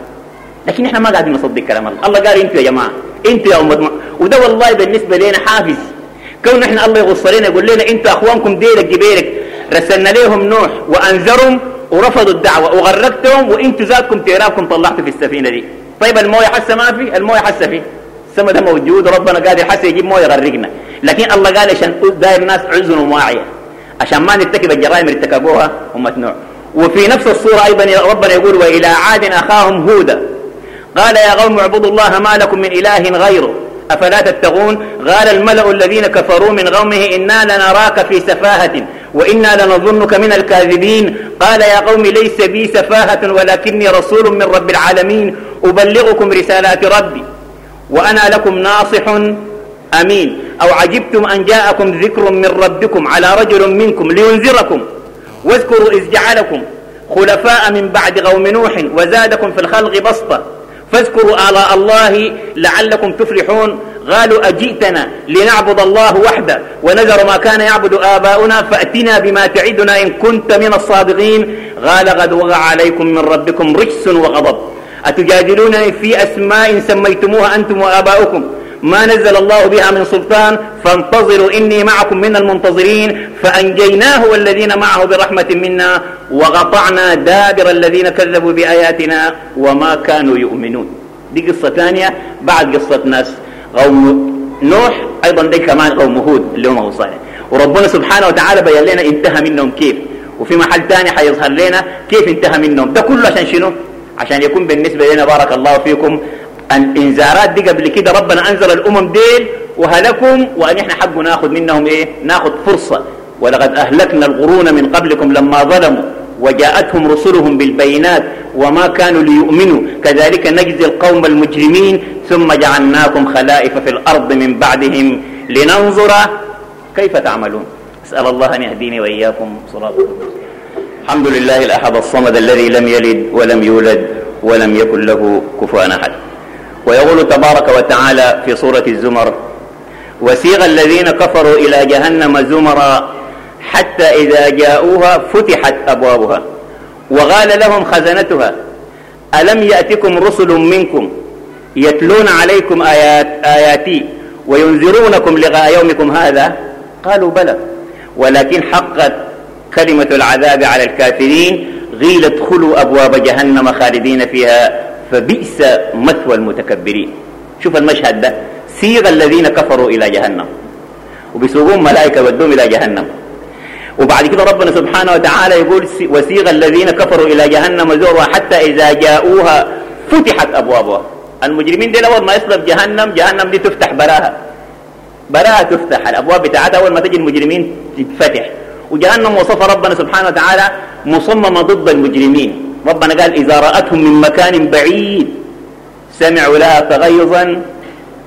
[SPEAKER 1] لكن احنا ما قاعدين نصدق كلام الله الله قال انتوا يا جماعة انتوا يا أمة وده والله بالنسبة لنا حافز كون احنا الله يغص لنا يقول لنا انتوا أخوانكم ديلك جبيلك رسلنا لهم نوح وأنذرهم ورفضوا الدعوة وغرقتهم وانتوا زادكم تيراكم طلعتوا في السفينة دي طيب المويه حسه ما في المويه حسه في السما ده موجود ربنا قادر حسه يجيب مويه يغرقنا لكن الله قال عشان داير ناس عذن واعيه عشان ما نرتكب الجرائم اللي ارتكبوها هم أمتنا وفي نفس الصورة أيضا ربنا يقول وإلى عاد أخاهم هودا قال يا قوم اعبدوا الله ما لكم من إله غيره أفلا تتقون قال الملأ الذين كفروا من قومه إنا لنراك في سفاهة وإنا لنظنك من الكاذبين قال يا قوم ليس بي سفاهة ولكني رسول من رب العالمين أبلغكم رسالات ربي وأنا لكم ناصح أمين أو عجبتم أن جاءكم ذكر من ربكم على رجل منكم لينذركم واذكروا إذ جعلكم خلفاء من بعد قوم نوح وزادكم في الخلق بسطة فاذكروا آلاء الله لعلكم تفلحون قالوا أجئتنا لنعبد الله وحده ونذر ما كان يعبد آباؤنا فأتنا بما تعدنا إن كنت من الصادقين قال قد وقع عليكم من ربكم رجس وغضب أتجادلونني في أسماء سميتموها أنتم وآباؤكم ما نزل الله بها من سلطان فانتظروا إني معكم من المنتظرين فأنجيناه والذين معه برحمة منا وقطعنا دابر الذين كذبوا بآياتنا وما كانوا يؤمنون دي قصة ثانية بعد قصة ناس قوم نوح أيضا دي كمان قوم هود اللي هم وصالح وربنا سبحانه وتعالى بين لنا انتهى منهم كيف وفي محل ثاني حيظهر لنا كيف انتهى منهم ده كله عشان شنو عشان يكون بالنسبة لنا بارك الله فيكم الانذارات دي قبل كده ربنا انزل الامم ديل وهلكم وان احنا حق ناخذ منهم ايه ناخذ فرصه ولقد اهلكنا القرون من قبلكم لما ظلموا وجاءتهم رسلهم بالبينات وما كانوا ليؤمنوا كذلك نجزي القوم المجرمين ثم جعلناكم خلائف في الارض من بعدهم لننظر كيف تعملون اسال الله ان يهديني واياكم صراطه الحمد لله الاحد الصمد الذي لم يلد ولم يولد ولم يكن له كفوا احد ويقول تبارك وتعالى في سورة الزمر وسيغ الذين كفروا إلى جهنم زمرا حتى إذا جاءوها فتحت أبوابها وقال لهم خزنتها ألم يأتكم رسل منكم يتلون عليكم آيات آياتي وينذرونكم لقاء يومكم هذا قالوا بلى ولكن حقت كلمة العذاب على الكافرين غيل ادخلوا أبواب جهنم خالدين فيها فبئس مثوى المتكبرين شوف المشهد ده سير الذين كفروا إلى جهنم وبيسوقون ملائكة ودوم إلى جهنم وبعد كده ربنا سبحانه وتعالى يقول وسيغ الذين كفروا إلى جهنم زورا حتى إذا جاءوها فتحت أبوابها المجرمين دي أول ما يصلب جهنم جهنم دي تفتح براها براها تفتح الأبواب بتاعتها أول ما تجي المجرمين تتفتح وجهنم وصف ربنا سبحانه وتعالى مصممة ضد المجرمين ربنا قال إذا رأتهم من مكان بعيد سمعوا لها تغيظا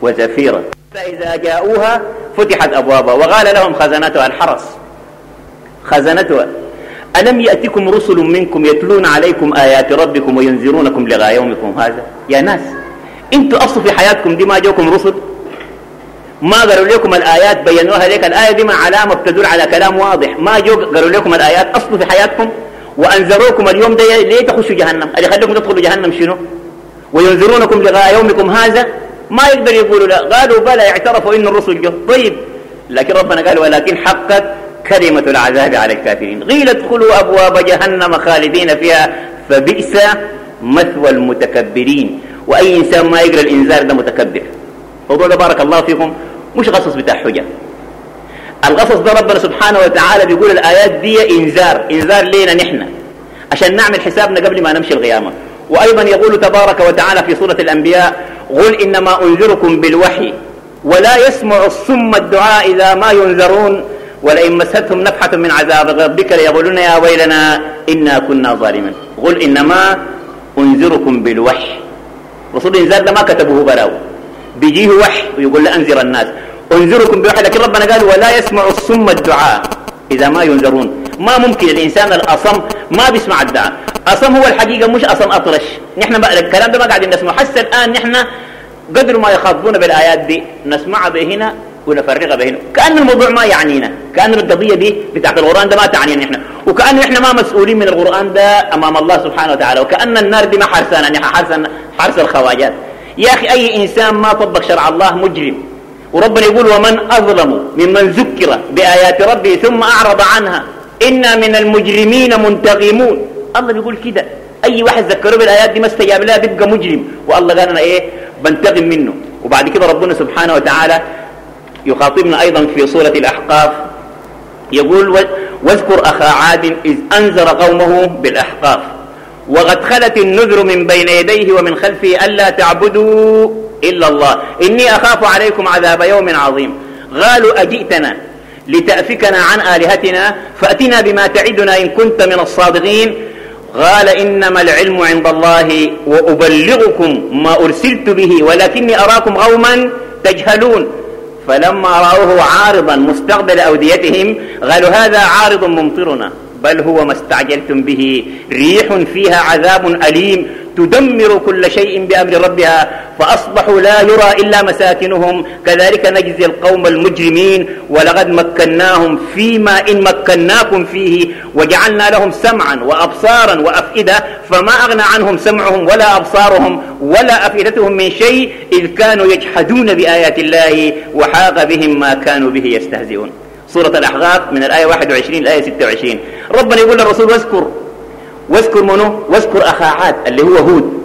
[SPEAKER 1] وزفيرا فإذا جاءوها فتحت أبوابها وقال لهم خزنتها الحرس خزنتها ألم يأتكم رسل منكم يتلون عليكم آيات ربكم وينذرونكم لغا يومكم هذا يا ناس انتوا أصل في حياتكم دي ما جاكم رسل ما قالوا لكم الآيات بينوها لك الآية دي ما علامة بتدل على كلام واضح ما جو قالوا لكم الآيات أصل في حياتكم وأنذروكم اليوم ده ليه تخشوا جهنم اللي خلوكم تدخلوا جهنم شنو وينذرونكم لغاية يومكم هذا ما يقدر يقولوا لا قالوا بلى اعترفوا إن الرسل جو طيب لكن ربنا قال ولكن حقت كلمة العذاب على الكافرين قيل ادخلوا أبواب جهنم خالدين فيها فبئس مثوى المتكبرين وأي إنسان ما يقرأ الإنذار ده متكبر الموضوع بارك الله فيكم مش قصص بتاع حجة القصص ده ربنا سبحانه وتعالى بيقول الآيات دي إنذار إنذار لينا نحن عشان نعمل حسابنا قبل ما نمشي القيامة وأيضا يقول تبارك وتعالى في سورة الأنبياء قل إنما أنذركم بالوحي ولا يسمع الصم الدعاء إذا ما ينذرون ولئن مستهم نفحة من عذاب ربك ليقولون يا ويلنا إنا كنا ظالمين قل إنما أنذركم بالوحي رسول الإنذار ده ما كتبه براو بيجيه وحي ويقول لأنذر الناس أنذركم بواحد لكن ربنا قال ولا يسمع الصم الدعاء إذا ما ينذرون ما ممكن الإنسان الأصم ما بيسمع الدعاء أصم هو الحقيقة مش أصم أطرش نحن بقى الكلام ده ما قاعدين نسمعه حتى الآن نحن قدر ما يخاطبون بالآيات دي نسمعها بهنا ونفرغها بهنا كأن الموضوع ما يعنينا كأن القضية دي بتاعت القرآن ده ما تعنينا نحن وكأن نحن ما مسؤولين من القرآن ده أمام الله سبحانه وتعالى وكأن النار دي ما حرسانا نحن حرس حرس الخواجات يا أخي أي إنسان ما طبق شرع الله مجرم وربنا يقول ومن أظلم ممن ذكر بآيات ربه ثم أعرض عنها إنا من المجرمين منتقمون الله بيقول كده أي واحد ذكره بالآيات دي ما استجاب لها بيبقى مجرم والله قال أنا إيه بنتقم منه وبعد كده ربنا سبحانه وتعالى يخاطبنا أيضا في سورة الأحقاف يقول واذكر أخا عاد إذ أنذر قومه بالأحقاف وقد خلت النذر من بين يديه ومن خلفه ألا تعبدوا إلا الله إني أخاف عليكم عذاب يوم عظيم قالوا أجئتنا لتأفكنا عن آلهتنا فأتنا بما تعدنا إن كنت من الصادقين قال إنما العلم عند الله وأبلغكم ما أرسلت به ولكني أراكم قوما تجهلون فلما رأوه عارضا مستقبل أوديتهم قالوا هذا عارض ممطرنا بل هو ما استعجلتم به ريح فيها عذاب أليم تدمر كل شيء بأمر ربها فأصبحوا لا يرى إلا مساكنهم كذلك نجزي القوم المجرمين ولقد مكناهم فيما إن مكناكم فيه وجعلنا لهم سمعا وأبصارا وأفئدة فما أغنى عنهم سمعهم ولا أبصارهم ولا أفئدتهم من شيء إذ كانوا يجحدون بآيات الله وحاق بهم ما كانوا به يستهزئون سورة الأحزاب من الآية 21 الآية 26 ربنا يقول للرسول واذكر واذكر منه واذكر أخا عاد اللي هو هود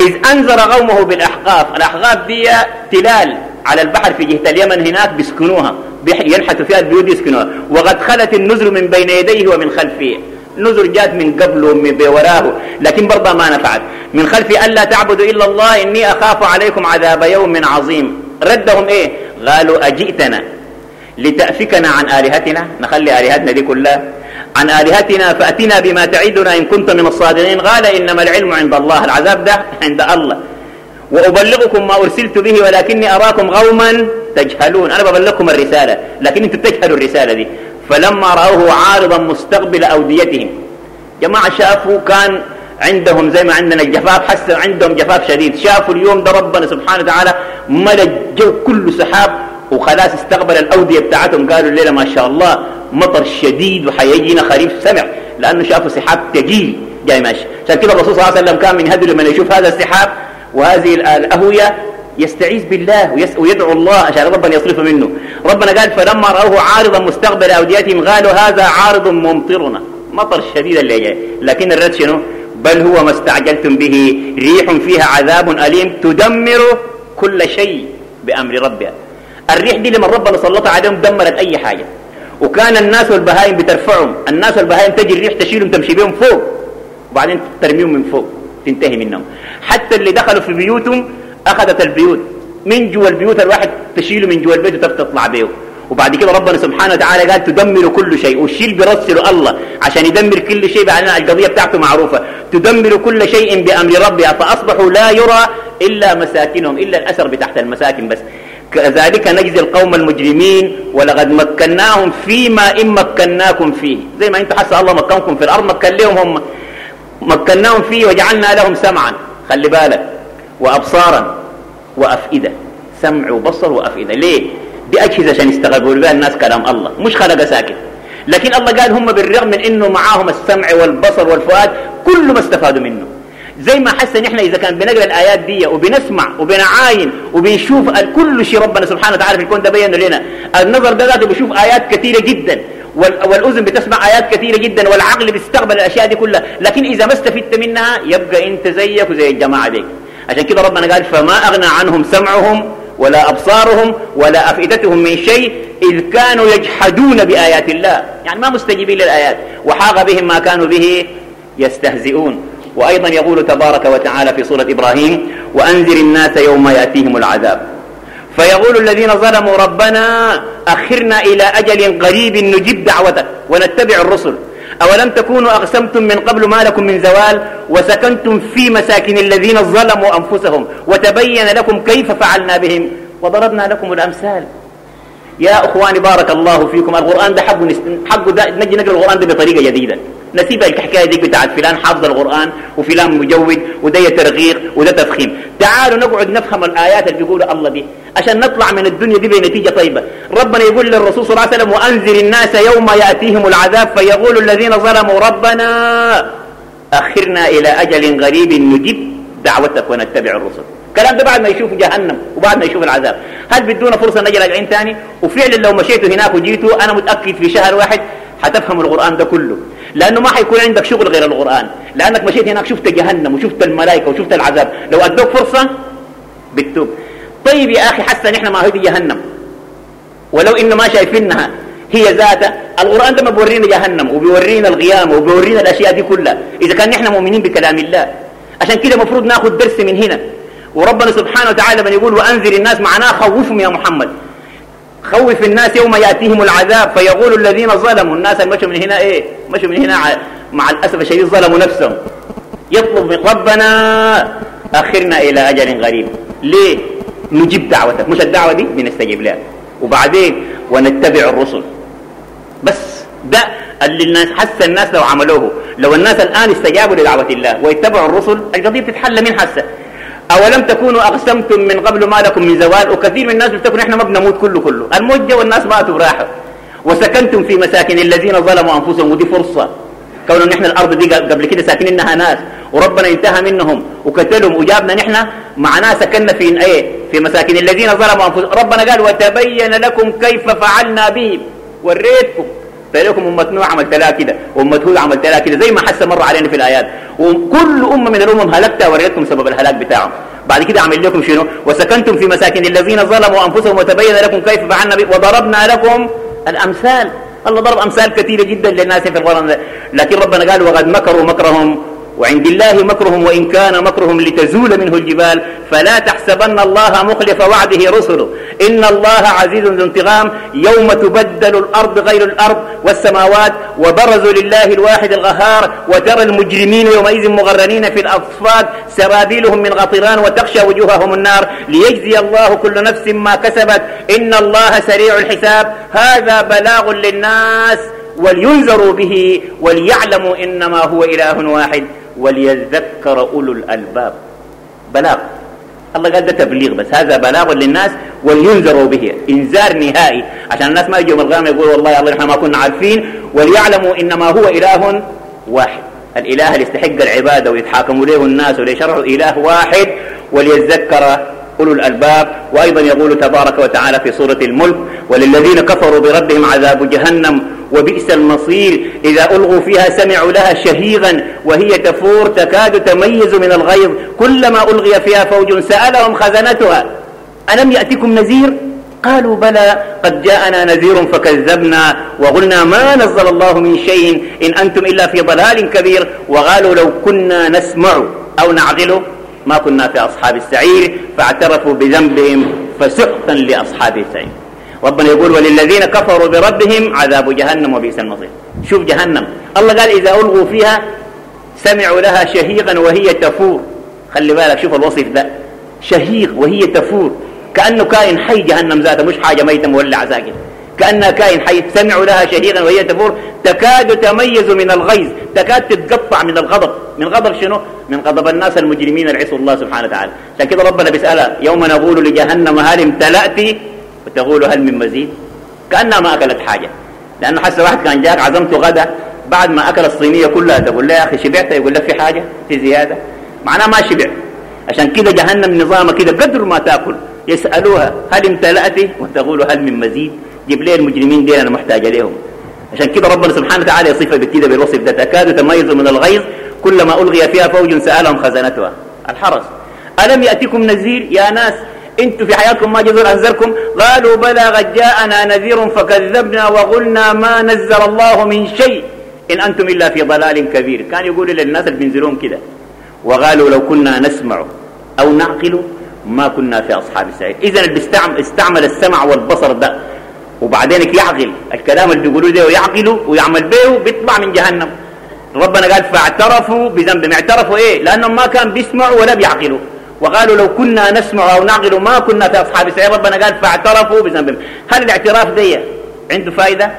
[SPEAKER 1] إذ أنذر قومه بالأحقاف الأحقاف دي تلال على البحر في جهة اليمن هناك بيسكنوها ينحتوا فيها البيوت يسكنوها وقد خلت النذر من بين يديه ومن خلفه نذر جات من قبله ومن وراه لكن برضه ما نفعت من خلفي ألا تعبدوا إلا الله إني أخاف عليكم عذاب يوم عظيم ردهم إيه قالوا أجئتنا لتأفكنا عن آلهتنا نخلي آلهتنا دي كلها عن آلهتنا فأتنا بما تعدنا إن كنت من الصادقين قال إنما العلم عند الله العذاب ده عند الله وأبلغكم ما أرسلت به ولكني أراكم قوما تجهلون أنا ببلغكم الرسالة لكن أنتم تجهلوا الرسالة دي فلما رأوه عارضا مستقبل أوديتهم جماعة شافوا كان عندهم زي ما عندنا الجفاف حسن عندهم جفاف شديد شافوا اليوم ده ربنا سبحانه وتعالى ملج كل سحاب وخلاص استقبل الأودية بتاعتهم قالوا الليلة ما شاء الله مطر شديد وحيجينا خريف سمع لأنه شافوا سحاب تجيل جاي ماشي عشان كده الرسول صلى الله عليه وسلم كان من هدي من يشوف هذا السحاب وهذه الأهوية يستعيذ بالله ويدعو الله عشان ربنا يصرف منه ربنا قال فلما رأوه عارضا مستقبل أوديتهم قالوا هذا عارض ممطرنا مطر شديد اللي جاي لكن الرد شنو بل هو ما استعجلتم به ريح فيها عذاب أليم تدمر كل شيء بأمر ربها الريح دي لما ربنا سلطها عليهم دمرت أي حاجة وكان الناس والبهائم بترفعهم الناس والبهائم تجي الريح تشيلهم تمشي بهم فوق وبعدين ترميهم من فوق تنتهي منهم حتى اللي دخلوا في بيوتهم أخذت البيوت من جوا البيوت الواحد تشيله من جوا البيت وتطلع بيه وبعد كده ربنا سبحانه وتعالى قال تدمر كل شيء والشيء بيرسله الله عشان يدمر كل شيء بعدين القضية بتاعته معروفة تدمر كل شيء بأمر ربها فأصبحوا لا يرى إلا مساكنهم إلا الأثر بتحت المساكن بس كذلك نجزي القوم المجرمين ولقد مكناهم فيما إن مكناكم فيه زي ما انت حس الله مكنكم في الأرض مكن لهم هم مكناهم فيه وجعلنا لهم سمعا خلي بالك وأبصارا وأفئدة سمع وبصر وأفئدة ليه بأجهزة عشان يستغربوا بها الناس كلام الله مش خلق ساكت لكن الله قال هم بالرغم من أنه معاهم السمع والبصر والفؤاد كل ما استفادوا منه زي ما حس ان احنا اذا كان بنقرا الايات دي وبنسمع وبنعاين وبنشوف كل شيء ربنا سبحانه وتعالى في الكون ده بينه لنا النظر ده ذاته بيشوف ايات كثيره جدا والاذن بتسمع ايات كثيره جدا والعقل بيستقبل الاشياء دي كلها لكن اذا ما استفدت منها يبقى انت زيك وزي الجماعه دي عشان كده ربنا قال فما اغنى عنهم سمعهم ولا ابصارهم ولا افئدتهم من شيء اذ كانوا يجحدون بايات الله يعني ما مستجيبين للايات وحاق بهم ما كانوا به يستهزئون وأيضا يقول تبارك وتعالى في سورة إبراهيم وأنذر الناس يوم يأتيهم العذاب فيقول الذين ظلموا ربنا أخرنا إلى أجل قريب نجيب دعوتك ونتبع الرسل أولم تكونوا أقسمتم من قبل ما لكم من زوال وسكنتم في مساكن الذين ظلموا أنفسهم وتبين لكم كيف فعلنا بهم وضربنا لكم الأمثال يا أخواني بارك الله فيكم القرآن ده حق نجي نقرأ القرآن ده بطريقة جديدة نسيبها الحكايه ديك بتاعت فلان حافظ القران وفلان مجود وده ترغيق وده تفخيم تعالوا نقعد نفهم الايات اللي بيقولها الله دي عشان نطلع من الدنيا دي بنتيجه طيبه ربنا يقول للرسول صلى الله عليه وسلم وانذر الناس يوم ياتيهم العذاب فيقول الذين ظلموا ربنا اخرنا الى اجل غريب نجب دعوتك ونتبع الرسل الكلام ده بعد ما يشوف جهنم وبعد ما يشوف العذاب هل بدونا فرصه نجي راجعين ثاني وفعلا لو مشيتوا هناك وجيتوا انا متاكد في شهر واحد حتفهموا القران ده كله لانه ما حيكون عندك شغل غير القران لانك مشيت هناك شفت جهنم وشفت الملائكه وشفت العذاب لو ادوك فرصه بتتوب طيب يا اخي حسنا نحن ما هي جهنم ولو انه ما شايفينها هي ذاتها، القران ده ما بيورينا جهنم وبيورينا القيامه وبيورينا الاشياء دي كلها اذا كان نحن مؤمنين بكلام الله عشان كده المفروض ناخذ درس من هنا وربنا سبحانه وتعالى من يقول وانذر الناس معناه خوفهم يا محمد خوف الناس يوم يأتيهم العذاب فيقول الذين ظلموا الناس مشوا من هنا إيه مشوا من هنا مع الأسف الشديد ظلموا نفسهم يطلب من ربنا أخرنا إلى أجل غريب ليه نجيب دعوتك مش الدعوة دي بنستجيب لها وبعدين ونتبع الرسل بس ده اللي الناس حس الناس لو عملوه لو الناس الآن استجابوا لدعوة الله ويتبعوا الرسل القضية بتتحل من حسه أولم تكونوا أقسمتم من قبل ما لكم من زوال وكثير من الناس بتكون إحنا ما بنموت كله كله الموت والناس ماتوا براحة وسكنتم في مساكن الذين ظلموا أنفسهم ودي فرصة كون نحن الارض دي قبل كده ساكنينها ناس وربنا انتهى منهم وقتلهم وجابنا نحن معناه سكننا في ايه في مساكن الذين ظلموا انفسهم ربنا قال وتبين لكم كيف فعلنا بهم وريتكم فليكم نوح عملت لها كده وامه هود عملت لها كده زي ما حس مر علينا في الايات وكل امه من الامم هلكتها وريتكم سبب الهلاك بتاعهم بعد كده عمل لكم شنو وسكنتم في مساكن الذين ظلموا انفسهم وتبين لكم كيف فعلنا وضربنا لكم الامثال الله ضرب امثال كثيره جدا للناس في القران لكن ربنا قال وقد مكروا مكرهم وعند الله مكرهم وإن كان مكرهم لتزول منه الجبال فلا تحسبن الله مخلف وعده رسله إن الله عزيز ذو انتقام يوم تبدل الأرض غير الأرض والسماوات وبرزوا لله الواحد الغهار وترى المجرمين يومئذ مغرنين في الأصفاد سرابيلهم من غطران وتخشى وجوههم النار ليجزي الله كل نفس ما كسبت إن الله سريع الحساب هذا بلاغ للناس ولينذروا به وليعلموا إنما هو إله واحد وليذكر أولو الألباب بلاغ الله قال ده تبليغ بس هذا بلاغ للناس ولينذروا به انذار نهائي عشان الناس ما يجوا من الغرام يقولوا والله الله احنا ما كنا عارفين وليعلموا انما هو اله واحد الاله اللي يستحق العباده ويتحاكموا له الناس وليشرعوا اله واحد وليذكر أولو الألباب وأيضا يقول تبارك وتعالى في سورة الملك وللذين كفروا بربهم عذاب جهنم وبئس المصير إذا ألغوا فيها سمعوا لها شهيغا وهي تفور تكاد تميز من الغيظ كلما ألغي فيها فوج سألهم خزنتها ألم يأتكم نذير قالوا بلى قد جاءنا نذير فكذبنا وقلنا ما نزل الله من شيء إن أنتم إلا في ضلال كبير وقالوا لو كنا نسمع أو نعقل ما كنا في أصحاب السعير فاعترفوا بذنبهم فسحقا لأصحاب السعير ربنا يقول وللذين كفروا بربهم عذاب جهنم وبئس المصير شوف جهنم الله قال إذا ألغوا فيها سمعوا لها شهيقا وهي تفور خلي بالك شوف الوصف ده شهيق وهي تفور كأنه كائن حي جهنم ذاته مش حاجة ميتة مولعة ساكن كأنها كائن حي تسمع لها شهيقا وهي تفور تكاد تميز من الغيظ تكاد تتقطع من الغضب من غضب شنو من غضب الناس المجرمين العصوا الله سبحانه وتعالى عشان كده ربنا بيسألها يوم نقول لجهنم هل امتلأت وتقول هل من مزيد كأنها ما أكلت حاجة لأنه حس واحد كان جاك عزمته غدا بعد ما أكل الصينية كلها تقول له يا أخي شبعت يقول لك في حاجة في زيادة معناه ما شبع عشان كده جهنم نظامها كده قدر ما تأكل يسألوها هل امتلأت وتقول هل من مزيد جيب لي المجرمين دي انا محتاج اليهم عشان كده ربنا سبحانه وتعالى يصفها بكده بالوصف ده تكاد تميز من الغيظ كلما الغي فيها فوج سالهم خزنتها الحرس الم ياتيكم نذير يا ناس انتم في حياتكم ما جزر انذركم قالوا بلى قد جاءنا نذير فكذبنا وقلنا ما نزل الله من شيء ان انتم الا في ضلال كبير كان يقول للناس اللي بينزلون كده وقالوا لو كنا نسمع او نعقل ما كنا في اصحاب السعير اذا استعمل السمع والبصر ده وبعدين يعقل الكلام اللي بيقولوه ده ويعقله ويعمل به بيطلع من جهنم ربنا قال فاعترفوا بذنبهم اعترفوا ايه لانهم ما كان بيسمعوا ولا بيعقلوا وقالوا لو كنا نسمع او نعقل ما كنا في اصحاب السعير ربنا قال فاعترفوا بذنبهم هل الاعتراف ده عنده فايده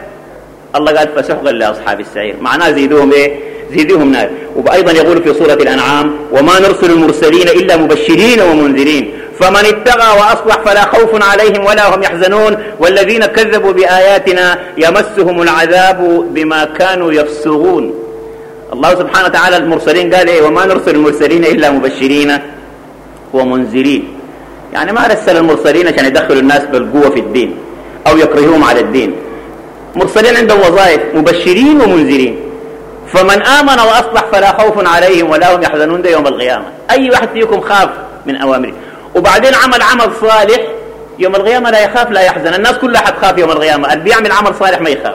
[SPEAKER 1] الله قال فسحقا لاصحاب السعير معناه زيدوهم ايه زيدهم نار وأيضا يقول في سورة الأنعام وما نرسل المرسلين إلا مبشرين ومنذرين فمن اتقى وأصلح فلا خوف عليهم ولا هم يحزنون والذين كذبوا بآياتنا يمسهم العذاب بما كانوا يفسغون الله سبحانه وتعالى المرسلين قال إيه وما نرسل المرسلين إلا مبشرين ومنذرين يعني ما رسل المرسلين عشان يدخلوا الناس بالقوة في الدين أو يكرهوهم على الدين مرسلين عندهم وظائف مبشرين ومنذرين فمن آمن وأصلح فلا خوف عليهم ولا هم يحزنون ده يوم القيامة أي واحد فيكم خاف من أوامره وبعدين عمل عمل صالح يوم القيامة لا يخاف لا يحزن الناس كلها حتخاف يوم القيامة اللي بيعمل عمل صالح ما يخاف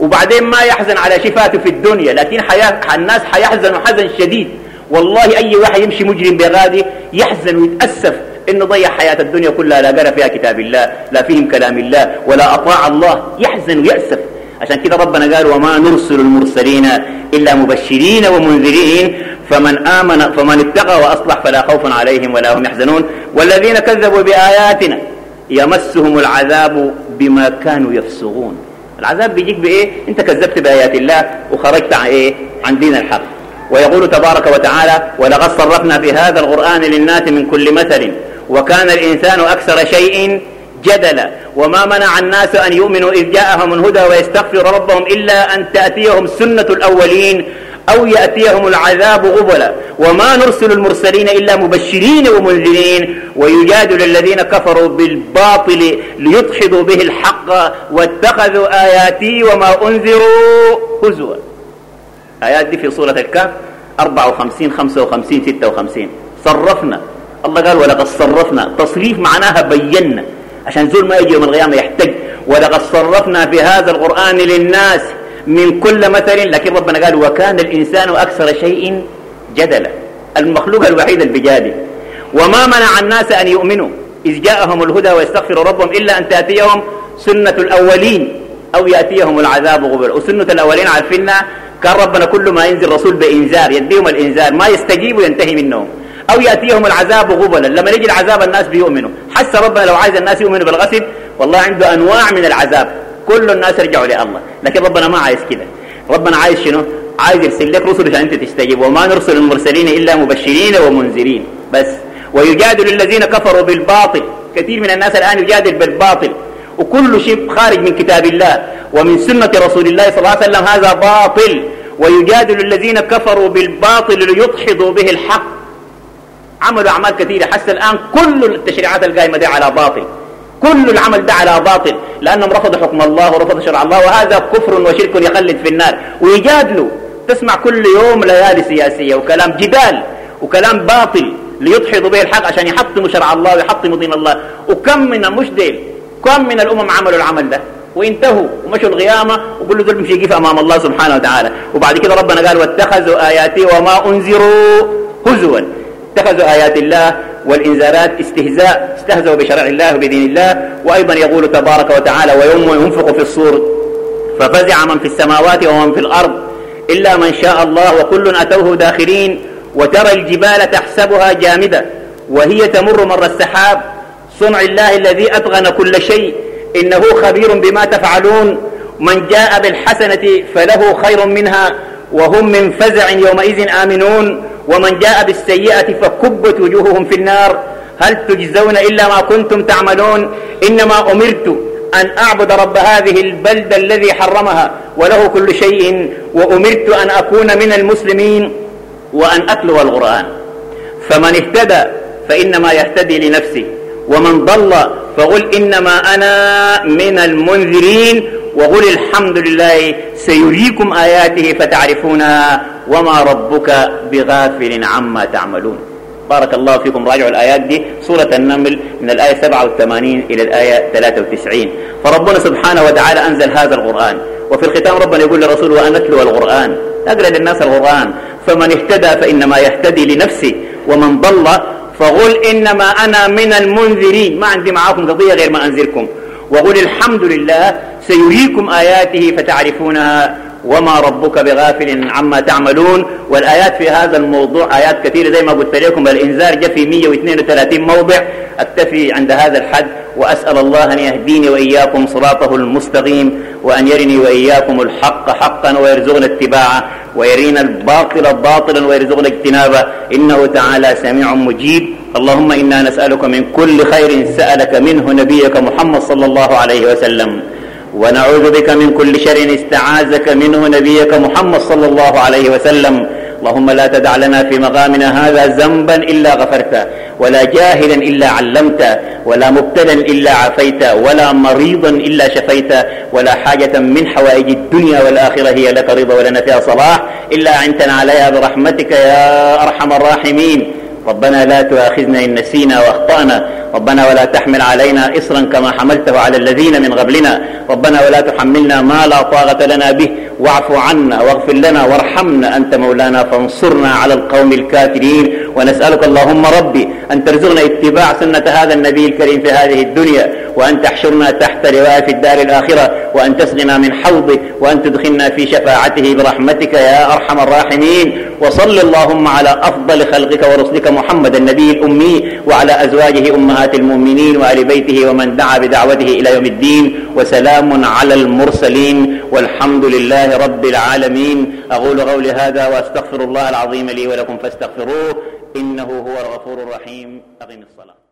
[SPEAKER 1] وبعدين ما يحزن على شفاته في الدنيا لكن حياة الناس حيحزنوا حزن شديد والله أي واحد يمشي مجرم بغادي يحزن ويتأسف انه ضيع حياة الدنيا كلها لا قرأ فيها كتاب الله لا فيهم كلام الله ولا أطاع الله يحزن ويأسف عشان كده ربنا قال وما نرسل المرسلين إلا مبشرين ومنذرين فمن آمن فمن اتقى وأصلح فلا خوف عليهم ولا هم يحزنون والذين كذبوا بآياتنا يمسهم العذاب بما كانوا يفسقون العذاب بيجيك بإيه أنت كذبت بآيات الله وخرجت عن إيه عن دين الحق ويقول تبارك وتعالى ولقد صرفنا في هذا القرآن للناس من كل مثل وكان الإنسان أكثر شيء جدلا وما منع الناس أن يؤمنوا إذ جاءهم الهدى ويستغفروا ربهم إلا أن تأتيهم سنة الأولين أو يأتيهم العذاب غبلا وما نرسل المرسلين إلا مبشرين ومنذرين ويجادل الذين كفروا بالباطل ليدحضوا به الحق واتخذوا آياتي وما أنذروا هزوا آيات دي في سورة الكهف 54 55 56 صرفنا الله قال ولقد صرفنا تصريف معناها بينا عشان زول ما يجي يوم القيامة يحتج ولقد صرفنا في هذا القرآن للناس من كل مثل لكن ربنا قال وكان الإنسان أكثر شيء جدلا المخلوق الوحيد البجادي وما منع الناس أن يؤمنوا إذ جاءهم الهدى ويستغفروا ربهم إلا أن تأتيهم سنة الأولين أو يأتيهم العذاب غبر وسنة الأولين عرفنا كان ربنا كل ما ينزل رسول بإنذار يديهم الإنذار ما يستجيب وينتهي منهم أو يأتيهم العذاب غبلا لما يجي العذاب الناس بيؤمنوا حس ربنا لو عايز الناس يؤمنوا بالغسل والله عنده أنواع من العذاب كل الناس يرجعوا لله لكن ربنا ما عايز كده ربنا عايز شنو عايز يرسل لك رسل عشان انت تستجيب وما نرسل المرسلين إلا مبشرين ومنذرين بس ويجادل الذين كفروا بالباطل كثير من الناس الآن يجادل بالباطل وكل شيء خارج من كتاب الله ومن سنة رسول الله صلى الله عليه وسلم هذا باطل ويجادل الذين كفروا بالباطل ليدحضوا به الحق عملوا أعمال كثيرة حتى الآن كل التشريعات القائمة دي على باطل كل العمل ده على باطل لأنهم رفضوا حكم الله ورفضوا شرع الله وهذا كفر وشرك يخلد في النار ويجادلوا تسمع كل يوم ليالي سياسية وكلام جدال وكلام باطل ليدحضوا به الحق عشان يحطموا شرع الله ويحطموا دين الله وكم من المشدل كم من الأمم عملوا العمل ده وانتهوا ومشوا الغيامة وكل دول مش يقف أمام الله سبحانه وتعالى وبعد كده ربنا قال واتخذوا آياتي وما أنذروا هزوا اتخذوا آيات الله والإنذارات استهزاء استهزوا بشرع الله وبدين الله وأيضا يقول تبارك وتعالى ويوم ينفق في الصور ففزع من في السماوات ومن في الأرض إلا من شاء الله وكل أتوه داخرين وترى الجبال تحسبها جامدة وهي تمر مر السحاب صنع الله الذي أتغن كل شيء إنه خبير بما تفعلون من جاء بالحسنة فله خير منها وهم من فزع يومئذ آمنون ومن جاء بالسيئة فكبت وجوههم في النار هل تجزون إلا ما كنتم تعملون إنما أمرت أن أعبد رب هذه البلدة الذي حرمها وله كل شيء وأمرت أن أكون من المسلمين وأن أتلو القرآن فمن اهتدى فإنما يهتدي لنفسه ومن ضل فقل إنما أنا من المنذرين وقل الحمد لله سيريكم آياته فتعرفونها وما ربك بغافل عما تعملون بارك الله فيكم راجعوا الآيات دي سورة النمل من الآية 87 إلى الآية 93 فربنا سبحانه وتعالى أنزل هذا القرآن وفي الختام ربنا يقول للرسول وأن اتلو القرآن أقرأ للناس القرآن فمن اهتدى فإنما يهتدي لنفسه ومن ضل فقل إنما أنا من المنذرين ما عندي معاكم قضية غير ما أنذركم وقل الحمد لله سيريكم آياته فتعرفونها وما ربك بغافل عما تعملون والآيات في هذا الموضوع آيات كثيرة زي ما قلت لكم الإنذار جاء في 132 موضع أكتفي عند هذا الحد وأسأل الله أن يهديني وإياكم صراطه المستقيم وأن يرني وإياكم الحق حقا ويرزقنا اتباعه ويرينا الباطل باطلا ويرزقنا اجتنابه إنه تعالى سميع مجيب اللهم إنا نسألك من كل خير سألك منه نبيك محمد صلى الله عليه وسلم ونعوذ بك من كل شر استعاذك منه نبيك محمد صلى الله عليه وسلم اللهم لا تدع لنا في مقامنا هذا ذنبا إلا غفرته ولا جاهلا إلا علمته ولا مبتلا إلا عافيته ولا مريضا إلا شفيته ولا حاجة من حوائج الدنيا والآخرة هي لك رضا ولنا فيها صلاح إلا أعنتنا عليها برحمتك يا أرحم الراحمين ربنا لا تؤاخذنا إن نسينا وأخطأنا ربنا ولا تحمل علينا إصرا كما حملته على الذين من قبلنا ربنا ولا تحملنا ما لا طاقة لنا به واعف عنا واغفر لنا وارحمنا أنت مولانا فانصرنا على القوم الكافرين ونسألك اللهم ربي أن ترزقنا اتباع سنة هذا النبي الكريم في هذه الدنيا وأن تحشرنا تحت لواء في الدار الآخرة وأن تسقنا من حوضه وأن تدخلنا في شفاعته برحمتك يا أرحم الراحمين وصل اللهم على أفضل خلقك ورسلك محمد النبي الأمي وعلى أزواجه أمهات المؤمنين وآل بيته ومن دعا بدعوته إلى يوم الدين وسلام على المرسلين والحمد لله رب العالمين أقول قولي هذا وأستغفر الله العظيم لي ولكم فاستغفروه إنه هو الغفور الرحيم أقم الصلاة